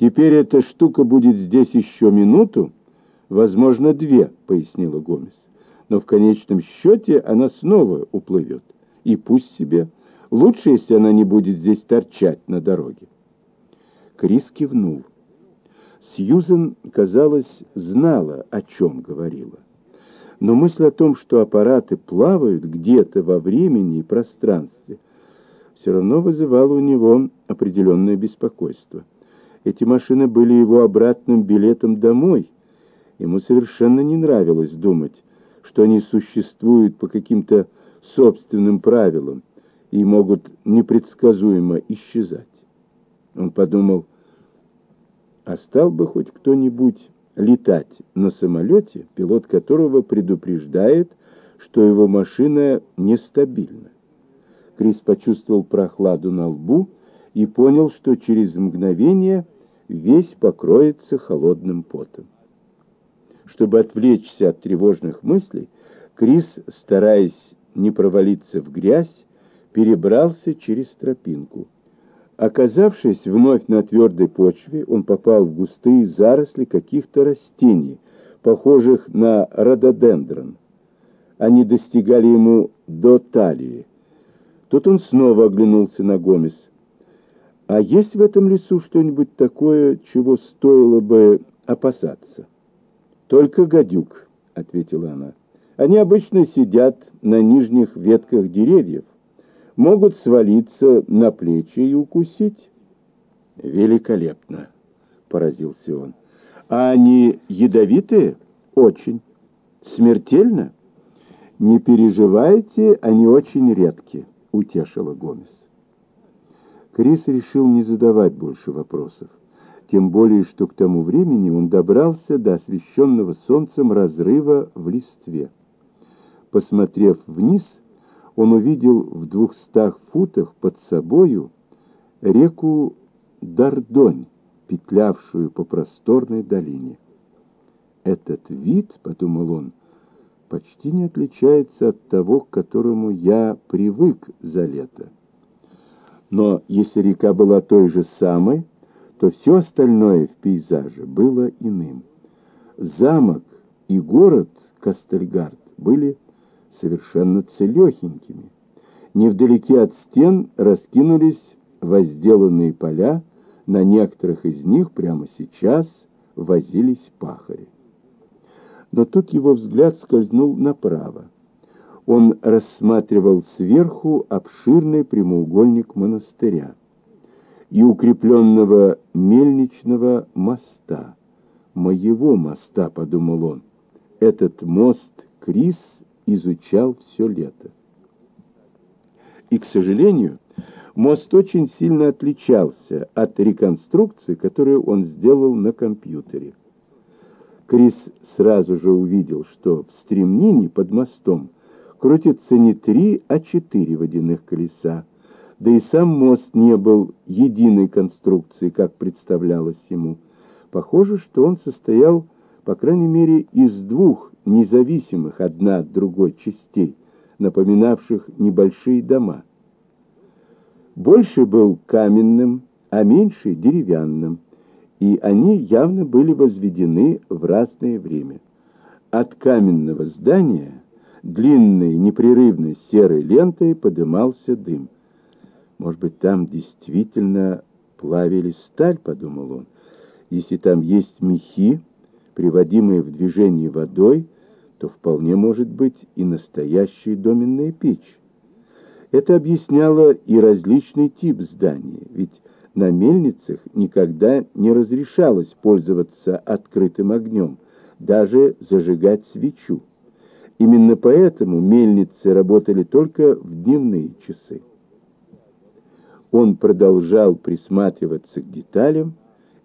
Теперь эта штука будет здесь еще минуту, возможно, две, пояснила Гомес. Но в конечном счете она снова уплывет. И пусть себе. Лучше, если она не будет здесь торчать на дороге. Крис кивнул. Сьюзен, казалось, знала, о чем говорила. Но мысль о том, что аппараты плавают где-то во времени и пространстве, все равно вызывала у него определенное беспокойство. Эти машины были его обратным билетом домой. Ему совершенно не нравилось думать, что они существуют по каким-то собственным правилам и могут непредсказуемо исчезать. Он подумал, а стал бы хоть кто-нибудь летать на самолете, пилот которого предупреждает, что его машина нестабильна. Крис почувствовал прохладу на лбу и понял, что через мгновение весь покроется холодным потом. Чтобы отвлечься от тревожных мыслей, Крис, стараясь не провалиться в грязь, перебрался через тропинку. Оказавшись вновь на твердой почве, он попал в густые заросли каких-то растений, похожих на рододендрон. Они достигали ему до талии. Тут он снова оглянулся на Гомес. «А есть в этом лесу что-нибудь такое, чего стоило бы опасаться?» «Только гадюк», — ответила она. «Они обычно сидят на нижних ветках деревьев, могут свалиться на плечи и укусить. Великолепно, поразился он. А они ядовитые? Очень. Смертельно? Не переживайте, они очень редки, утешила Гомес. Крис решил не задавать больше вопросов, тем более, что к тому времени он добрался до освещенного солнцем разрыва в листве. Посмотрев вниз, он увидел в двухстах футах под собою реку Дардонь, петлявшую по просторной долине. «Этот вид, — подумал он, — почти не отличается от того, к которому я привык за лето. Но если река была той же самой, то все остальное в пейзаже было иным. Замок и город Кастельгард были совершенно целехенькими. Невдалеке от стен раскинулись возделанные поля, на некоторых из них прямо сейчас возились пахари. Но тут его взгляд скользнул направо. Он рассматривал сверху обширный прямоугольник монастыря и укрепленного мельничного моста. «Моего моста», — подумал он. «Этот мост Крис изучал все лето. И, к сожалению, мост очень сильно отличался от реконструкции, которую он сделал на компьютере. Крис сразу же увидел, что в стремнине под мостом крутится не три, а четыре водяных колеса, да и сам мост не был единой конструкцией, как представлялось ему. Похоже, что он состоял, по крайней мере, из двух независимых одна от другой частей, напоминавших небольшие дома. Больше был каменным, а меньше деревянным, и они явно были возведены в разное время. От каменного здания длинной непрерывной серой лентой подымался дым. Может быть, там действительно плавили сталь, подумал он. Если там есть мехи, приводимые в движение водой, то вполне может быть и настоящая доменная печь. Это объясняло и различный тип здания, ведь на мельницах никогда не разрешалось пользоваться открытым огнем, даже зажигать свечу. Именно поэтому мельницы работали только в дневные часы. Он продолжал присматриваться к деталям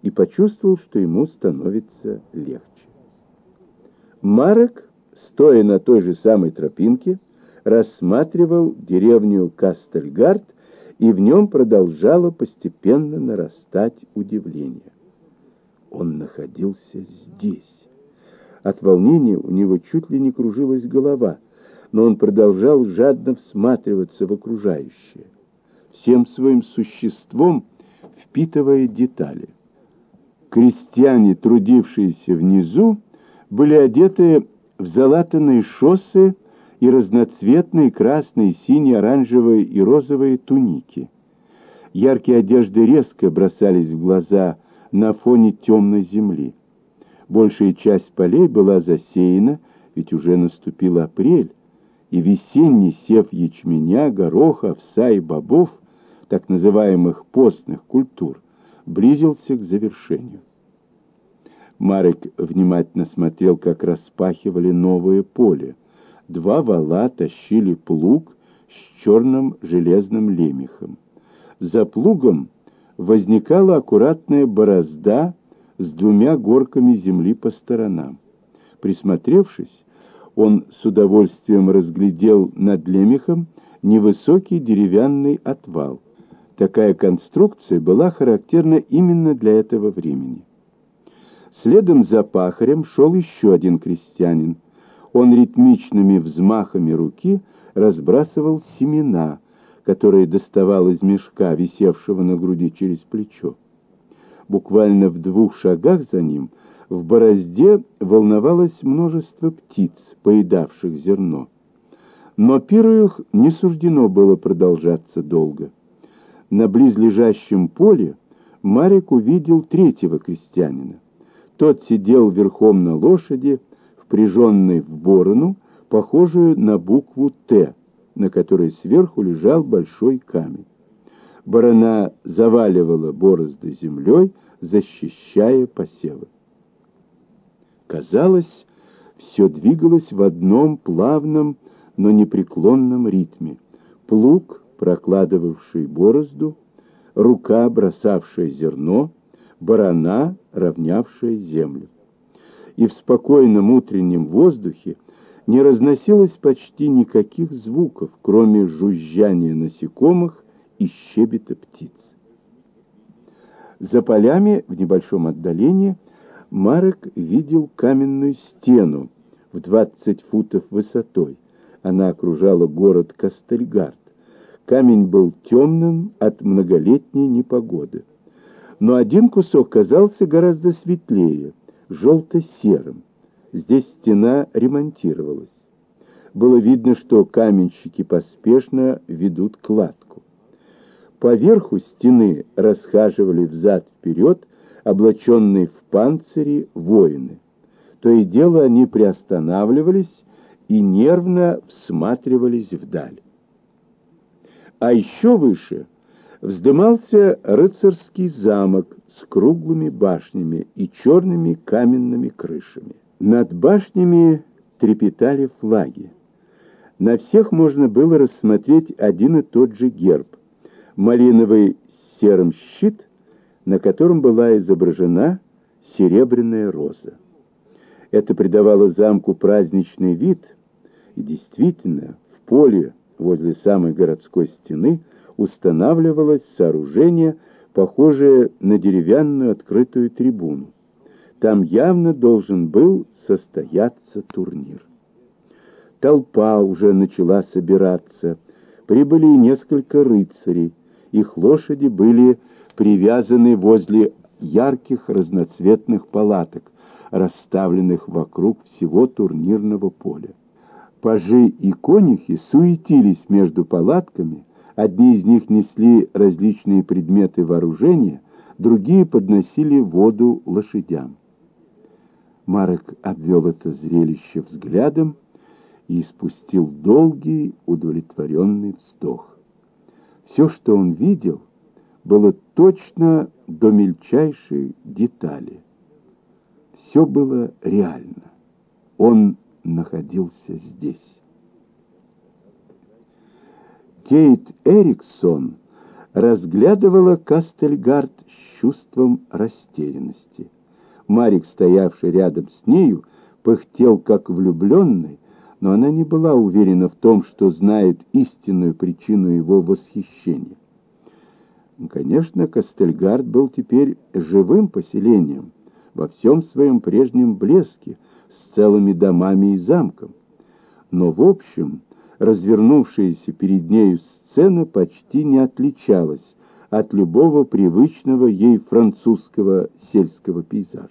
и почувствовал, что ему становится легче. Марек стоя на той же самой тропинке, рассматривал деревню Кастельгард, и в нем продолжало постепенно нарастать удивление. Он находился здесь. От волнения у него чуть ли не кружилась голова, но он продолжал жадно всматриваться в окружающее, всем своим существом впитывая детали. Крестьяне, трудившиеся внизу, были одеты в залатанные шоссы и разноцветные красные, синие, оранжевые и розовые туники. Яркие одежды резко бросались в глаза на фоне темной земли. Большая часть полей была засеяна, ведь уже наступил апрель, и весенний сев ячменя, гороха, овса и бобов, так называемых постных культур, близился к завершению. Марек внимательно смотрел, как распахивали новое поле. Два вала тащили плуг с черным железным лемехом. За плугом возникала аккуратная борозда с двумя горками земли по сторонам. Присмотревшись, он с удовольствием разглядел над лемехом невысокий деревянный отвал. Такая конструкция была характерна именно для этого времени. Следом за пахарем шел еще один крестьянин. Он ритмичными взмахами руки разбрасывал семена, которые доставал из мешка, висевшего на груди через плечо. Буквально в двух шагах за ним в борозде волновалось множество птиц, поедавших зерно. Но пиру их не суждено было продолжаться долго. На близлежащем поле Марик увидел третьего крестьянина. Тот сидел верхом на лошади, впряженной в борону, похожую на букву «Т», на которой сверху лежал большой камень. Барана заваливала борозды землей, защищая посевы. Казалось, все двигалось в одном плавном, но непреклонном ритме. Плуг, прокладывавший борозду, рука, бросавшая зерно, барана, равнявшая землю. И в спокойном утреннем воздухе не разносилось почти никаких звуков, кроме жужжания насекомых и щебета птиц. За полями в небольшом отдалении Марек видел каменную стену в 20 футов высотой. Она окружала город Кастельгард. Камень был темным от многолетней непогоды но один кусок казался гораздо светлее, желто-серым. Здесь стена ремонтировалась. Было видно, что каменщики поспешно ведут кладку. По верху стены расхаживали взад-вперед облаченные в панцири воины. То и дело они приостанавливались и нервно всматривались вдаль. А еще выше — вздымался рыцарский замок с круглыми башнями и черными каменными крышами. Над башнями трепетали флаги. На всех можно было рассмотреть один и тот же герб — малиновый серым щит, на котором была изображена серебряная роза. Это придавало замку праздничный вид, и действительно, в поле возле самой городской стены — устанавливалось сооружение, похожее на деревянную открытую трибуну. Там явно должен был состояться турнир. Толпа уже начала собираться. Прибыли несколько рыцарей. Их лошади были привязаны возле ярких разноцветных палаток, расставленных вокруг всего турнирного поля. Пажи и конюхи суетились между палатками, Одни из них несли различные предметы вооружения, другие подносили воду лошадям. Марек обвел это зрелище взглядом и испустил долгий удовлетворенный вздох. Все, что он видел, было точно до мельчайшей детали. Все было реально. Он находился здесь. Кейт Эриксон разглядывала Кастельгард с чувством растерянности. Марик, стоявший рядом с нею, пыхтел как влюбленный, но она не была уверена в том, что знает истинную причину его восхищения. Конечно, Кастельгард был теперь живым поселением, во всем своем прежнем блеске, с целыми домами и замком. Но, в общем, развернувшаяся перед нею сцена почти не отличалась от любого привычного ей французского сельского пейзажа.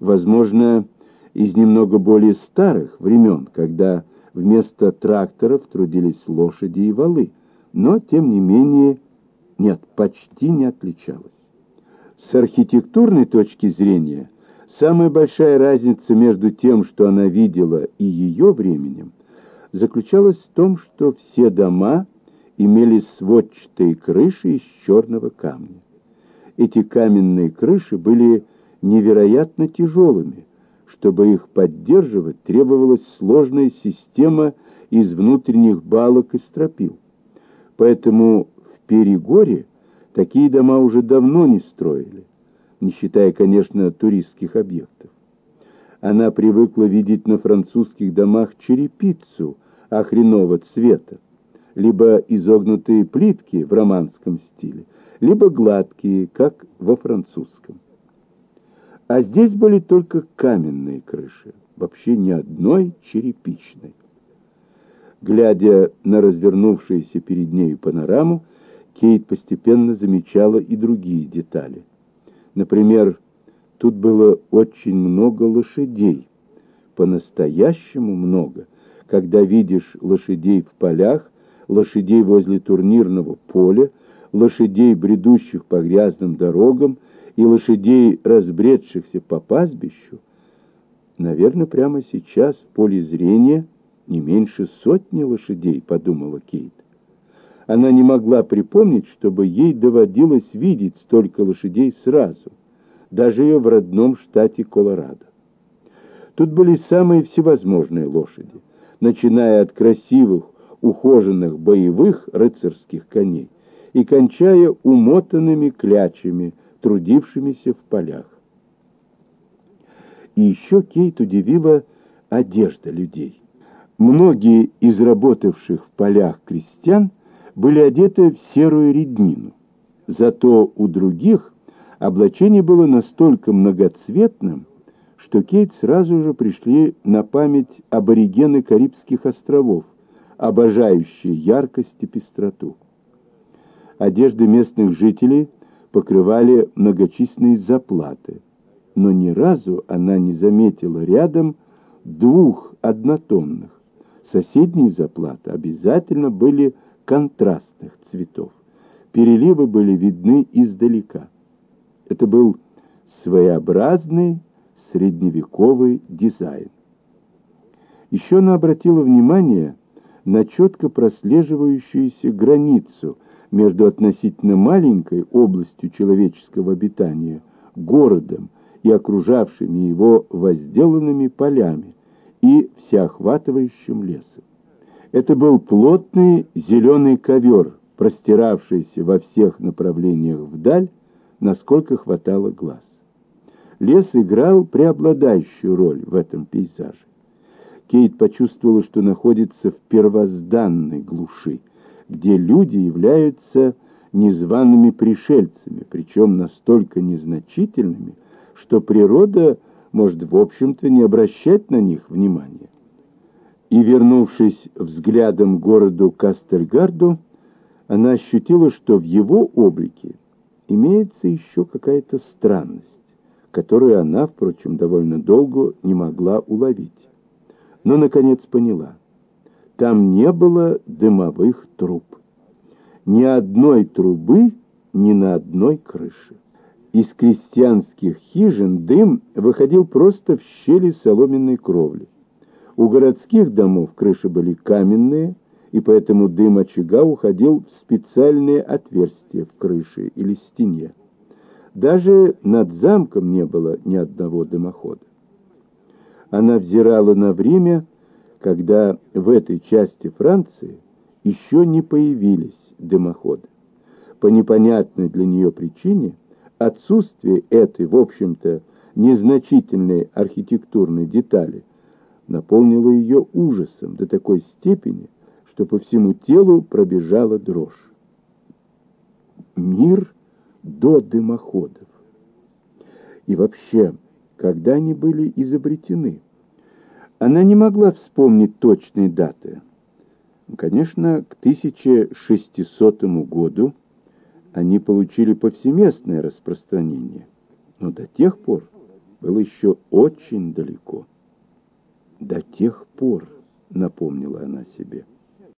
Возможно, из немного более старых времен, когда вместо тракторов трудились лошади и валы, но, тем не менее, нет, почти не отличалась. С архитектурной точки зрения, самая большая разница между тем, что она видела, и ее временем, заключалась в том, что все дома имели сводчатые крыши из черного камня. Эти каменные крыши были невероятно тяжелыми. Чтобы их поддерживать, требовалась сложная система из внутренних балок и стропил. Поэтому в Перегоре такие дома уже давно не строили, не считая, конечно, туристских объектов. Она привыкла видеть на французских домах черепицу охренового цвета, либо изогнутые плитки в романском стиле, либо гладкие, как во французском. А здесь были только каменные крыши, вообще ни одной черепичной. Глядя на развернувшуюся перед нею панораму, Кейт постепенно замечала и другие детали. Например, тут было очень много лошадей, по-настоящему много, когда видишь лошадей в полях, лошадей возле турнирного поля, лошадей, бредущих по грязным дорогам, и лошадей, разбредшихся по пастбищу, наверное, прямо сейчас в поле зрения не меньше сотни лошадей, подумала Кейт. Она не могла припомнить, чтобы ей доводилось видеть столько лошадей сразу, даже ее в родном штате Колорадо. Тут были самые всевозможные лошади, начиная от красивых, ухоженных боевых рыцарских коней и кончая умотанными клячами – трудившимися в полях. И еще Кейт удивила одежда людей. Многие из работавших в полях крестьян были одеты в серую реднину. Зато у других облачение было настолько многоцветным, что Кейт сразу же пришли на память аборигены Карибских островов, обожающие яркость и пестроту. Одежды местных жителей покрывали многочисленные заплаты, но ни разу она не заметила рядом двух однотонных. Соседние заплаты обязательно были контрастных цветов. Переливы были видны издалека. Это был своеобразный средневековый дизайн. Еще она обратила внимание на четко прослеживающуюся границу – между относительно маленькой областью человеческого обитания, городом и окружавшими его возделанными полями и всеохватывающим лесом. Это был плотный зеленый ковер, простиравшийся во всех направлениях вдаль, насколько хватало глаз. Лес играл преобладающую роль в этом пейзаже. Кейт почувствовала, что находится в первозданной глуши, где люди являются незваными пришельцами, причем настолько незначительными, что природа может, в общем-то, не обращать на них внимания. И, вернувшись взглядом к городу Кастельгарду, она ощутила, что в его облике имеется еще какая-то странность, которую она, впрочем, довольно долго не могла уловить. Но, наконец, поняла – там не было дымовых труб. Ни одной трубы ни на одной крыше. Из крестьянских хижин дым выходил просто в щели соломенной кровли. У городских домов крыши были каменные, и поэтому дым очага уходил в специальные отверстия в крыше или стене. Даже над замком не было ни одного дымохода. Она взирала на время, когда в этой части Франции еще не появились дымоходы. По непонятной для нее причине отсутствие этой, в общем-то, незначительной архитектурной детали наполнило ее ужасом до такой степени, что по всему телу пробежала дрожь. Мир до дымоходов. И вообще, когда они были изобретены? Она не могла вспомнить точной даты. Конечно, к 1600 году они получили повсеместное распространение, но до тех пор было еще очень далеко. До тех пор, напомнила она себе.